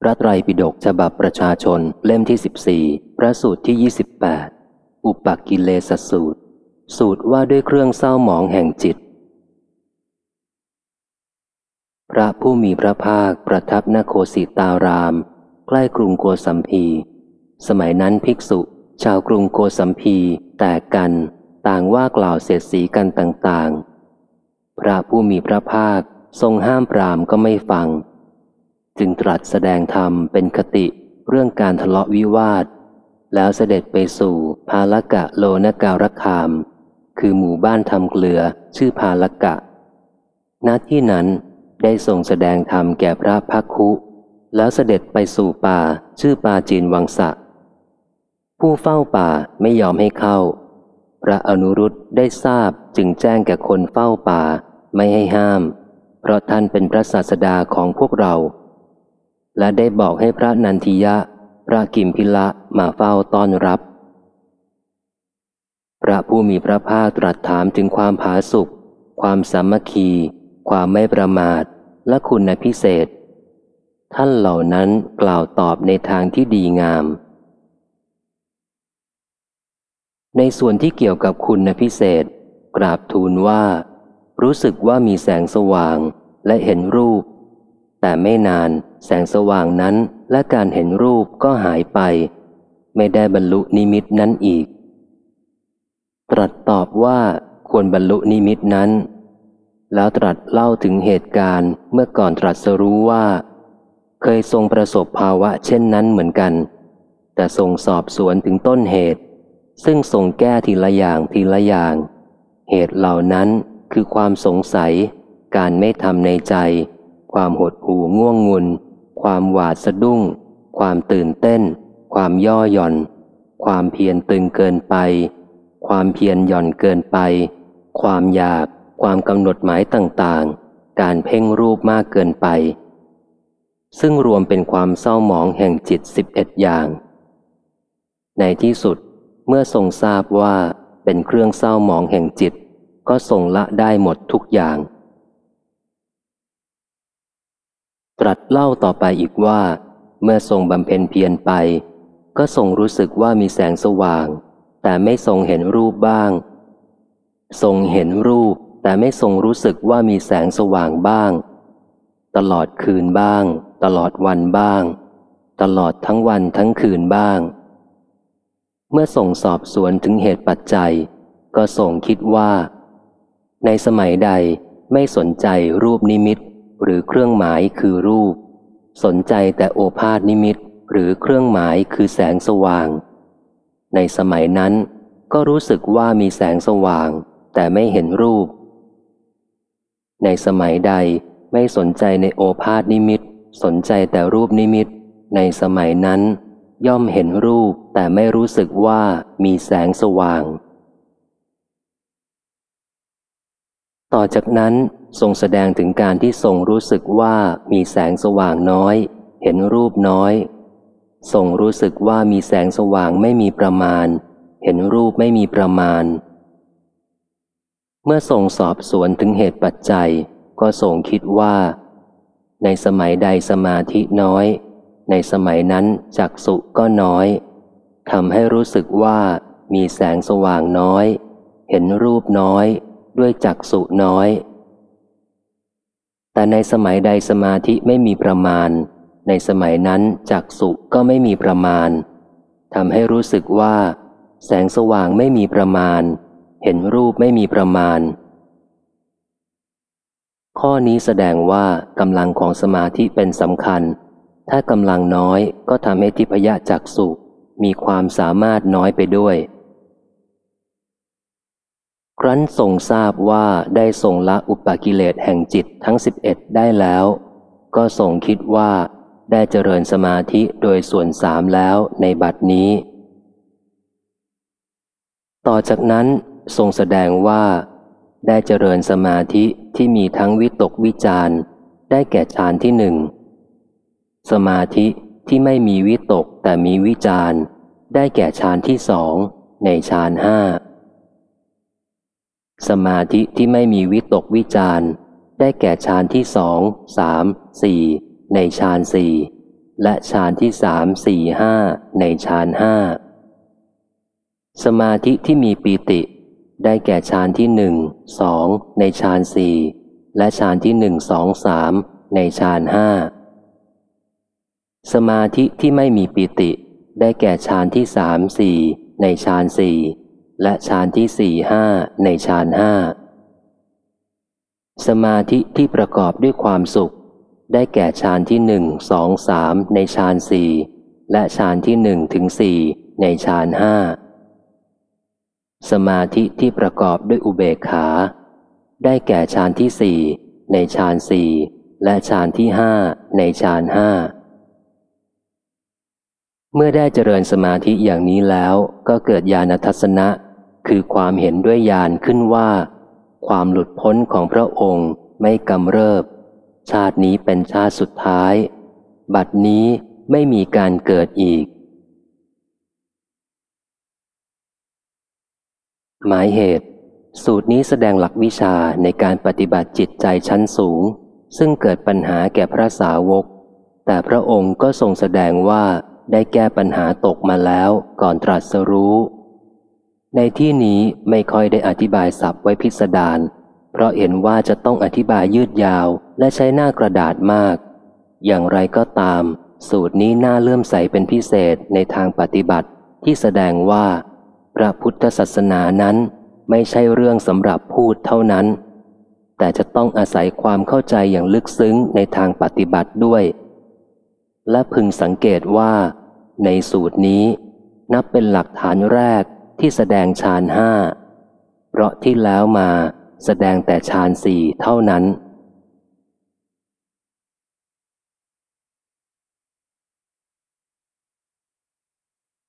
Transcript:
พระไตรปิฎกฉบับประชาชนเล่มที่สิบสี่พระสูตรที่ยี่สิบแปดอุปกิเลสสูตร สูตรว่าด้วยเครื่องเศร้าหมองแห่งจิต พระผู้มีพระภาคประทับนโคสิตาราม ใกล้กรุงโกสัมพี สมัยนั้นภิกษุ ชาวกรุงโกสัมพี แตกกันต่างว่ากล่าวเสียดสีกันต่างๆ พระผู้มีพระภาคทรงห้ามปรามก็ไม่ฟัง จึงตรัสแสดงธรรมเป็นคติเรื่องการทะเลาะวิวาท แล้วเสด็จไปสู่พาลกะโลนการคาม คือหมู่บ้านทำเกลือชื่อพาลกะ ณที่นั้นได้ทรงแสดงธรรมแก่พระพักคุ แล้วเสด็จไปสู่ป่าชื่อป่าจีนวังสะ ผู้เฝ้าป่าไม่ยอมให้เข้า พระอนุรุตได้ทราบจึงแจ้งแก่คนเฝ้าป่าไม่ให้ห้าม เพราะท่านเป็นพระศาสดาของพวกเรา และได้บอกให้พระนันทิยะ พระกิมพิละมาเฝ้าต้อนรับ พระผู้มีพระภาคตรัสถามถึงความผาสุกความสามัคคี ความไม่ประมาท และคุณพิเศษ ท่านเหล่านั้นกล่าวตอบในทางที่ดีงาม ในส่วนที่เกี่ยวกับคุณพิเศษ กราบทูลว่า รู้สึกว่ามีแสงสว่างและเห็นรูป แต่ไม่นานแสงสว่างนั้นและการเห็นรูปก็หายไป ไม่ได้บรรลุนิมิตนั้นอีก ตรัสตอบว่าควรบรรลุนิมิตนั้น แล้วตรัสเล่าถึงเหตุการณ์เมื่อก่อนตรัสรู้ว่า เคยทรงประสบภาวะเช่นนั้นเหมือนกัน แต่ทรงสอบสวนถึงต้นเหตุ ซึ่งทรงแก้ทีละอย่างทีละอย่าง เหตุเหล่านั้นคือความสงสัย การไม่ทำในใจ ความหดหู่ง่วงงุน ความหวาดสะดุ้ง ความตื่นเต้น ความย่อหย่อน ความเพียรตึงเกินไป ความเพียรหย่อนเกินไป ความอยาก ความกำหนดหมายต่างๆ การเพ่งรูปมากเกินไป ซึ่งรวมเป็นความเศร้าหมองแห่งจิตสิบเอ็ดอย่าง ในที่สุดเมื่อทรงทราบว่าเป็นเครื่องเศร้าหมองแห่งจิต ก็ทรงละได้หมดทุกอย่าง ต รัสเล่าต่อไปอีกว่า เมื่อทรงบำเพ็ญเพียรไป ก็ทรงรู้สึกว่ามีแสงสว่าง แต่ไม่ทรงเห็นรูปบ้าง ทรงเห็นรูป แต่ไม่ทรงรู้สึกว่ามีแสงสว่างบ้าง ตลอดคืนบ้าง ตลอดวันบ้าง ตลอดทั้งวันทั้งคืนบ้าง เมื่อส่งสอบสวนถึงเหตุปัจจัย ก็ส่งคิดว่า ในสมัยใดไม่สนใจรูปนิมิต หรือเครื่องหมายคือรูป สนใจแต่โอภาษนิมิต หรือเครื่องหมายคือแสงสว่าง ในสมัยนั้น ก็รู้สึกว่ามีแสงสว่าง แต่ไม่เห็นรูป ในสมัยใดไม่สนใจในโอภาษนิมิต สนใจแต่รูปนิมิต ในสมัยนั้น ย่อมเห็นรูปแต่ไม่รู้สึกว่ามีแสงสว่าง ต่อจากนั้นทรงแสดงถึงการที่ทรงรู้สึกว่ามีแสงสว่างน้อย เห็นรูปน้อยทรงรู้สึกว่ามีแสงสว่างไม่มีประมาณ เห็นรูปไม่มีประมาณ เมื่อทรงสอบสวนถึงเหตุปัจจัย ก็ทรงคิดว่า ในสมัยใดสมาธิน้อย ในสมัยนั้นจักสุก็น้อยทำให้รู้สึกว่ามีแสงสว่างน้อย เห็นรูปน้อย ด้วยจักสุน้อย แต่ในสมัยใดสมาธิไม่มีประมาณ ในสมัยนั้นจักสุก็ไม่มีประมาณทำให้รู้สึกว่า แสงสว่างไม่มีประมาณ เห็นรูปไม่มีประมาณ ข้อนี้แสดงว่ากำลังของสมาธิเป็นสำคัญ ถ้ากำลังน้อยก็ทำให้ทิพยจักสุมีความสามารถน้อยไปด้วย รั้นทรงทราบว่าได้ทรงละอุปกิเลสแห่งจิตทั้งสิบเอ็ดได้แล้ว ก็ทรงคิดว่าได้เจริญสมาธิโดยส่วนสามแล้วในบัดนี้ ต่อจากนั้นทรงแสดงว่า ได้เจริญสมาธิที่มีทั้งวิตกวิจารได้แก่ฌานที่หนึ่ง สมาธิที่ไม่มีวิตกแต่มีวิจารได้แก่ฌานที่สองในฌานห้า สมาธิที่ไม่มีวิตกวิจารได้แก่ฌานที่สองสามสี่ในฌานสี่และฌานที่สามสี่ห้าในฌานห้าสมาธิที่มีปีติ ได้แก่ฌานที่หนึ่งสองในฌานสี่และฌานที่หนึ่งสองสามในฌานห้าสมาธิที่ไม่มีปีติ ได้แก่ฌานที่สามสี่ในฌานสี่ และฌานที่สี่ห้าในฌานห้าสมาธิที่ประกอบด้วยความสุข ได้แก่ฌานที่หนึ่งสองสามในฌานสี่และฌานที่หนึ่งถึงสี่ในฌานห้าสมาธิที่ประกอบด้วยอุเบกขา ได้แก่ฌานที่สี่ในฌานสี่และฌานที่ห้าในฌานห้าเมื่อได้เจริญสมาธิอย่างนี้แล้วก็เกิดญาณทัศนะ คือความเห็นด้วยญาณขึ้นว่า ความหลุดพ้นของพระองค์ไม่กำเริบ ชาตินี้เป็นชาติสุดท้าย บัดนี้ไม่มีการเกิดอีก หมายเหตุ สูตรนี้แสดงหลักวิชาในการปฏิบัติจิตใจชั้นสูง ซึ่งเกิดปัญหาแก่พระสาวก แต่พระองค์ก็ทรงแสดงว่าได้แก้ปัญหาตกมาแล้วก่อนตรัสรู้ ในที่นี้ไม่ค่อยได้อธิบายศัพท์ไว้พิสดาร เพราะเห็นว่าจะต้องอธิบายยืดยาวและใช้หน้ากระดาษมาก อย่างไรก็ตาม สูตรนี้น่าเลื่อมใสเป็นพิเศษในทางปฏิบัติที่แสดงว่า พระพุทธศาสนานั้นไม่ใช่เรื่องสำหรับพูดเท่านั้น แต่จะต้องอาศัยความเข้าใจอย่างลึกซึ้งในทางปฏิบัติด้วย และพึงสังเกตว่า ในสูตรนี้นับเป็นหลักฐานแรก ที่แสดงฌานห้าเพราะที่แล้วมาแสดงแต่ฌานสี่เท่านั้น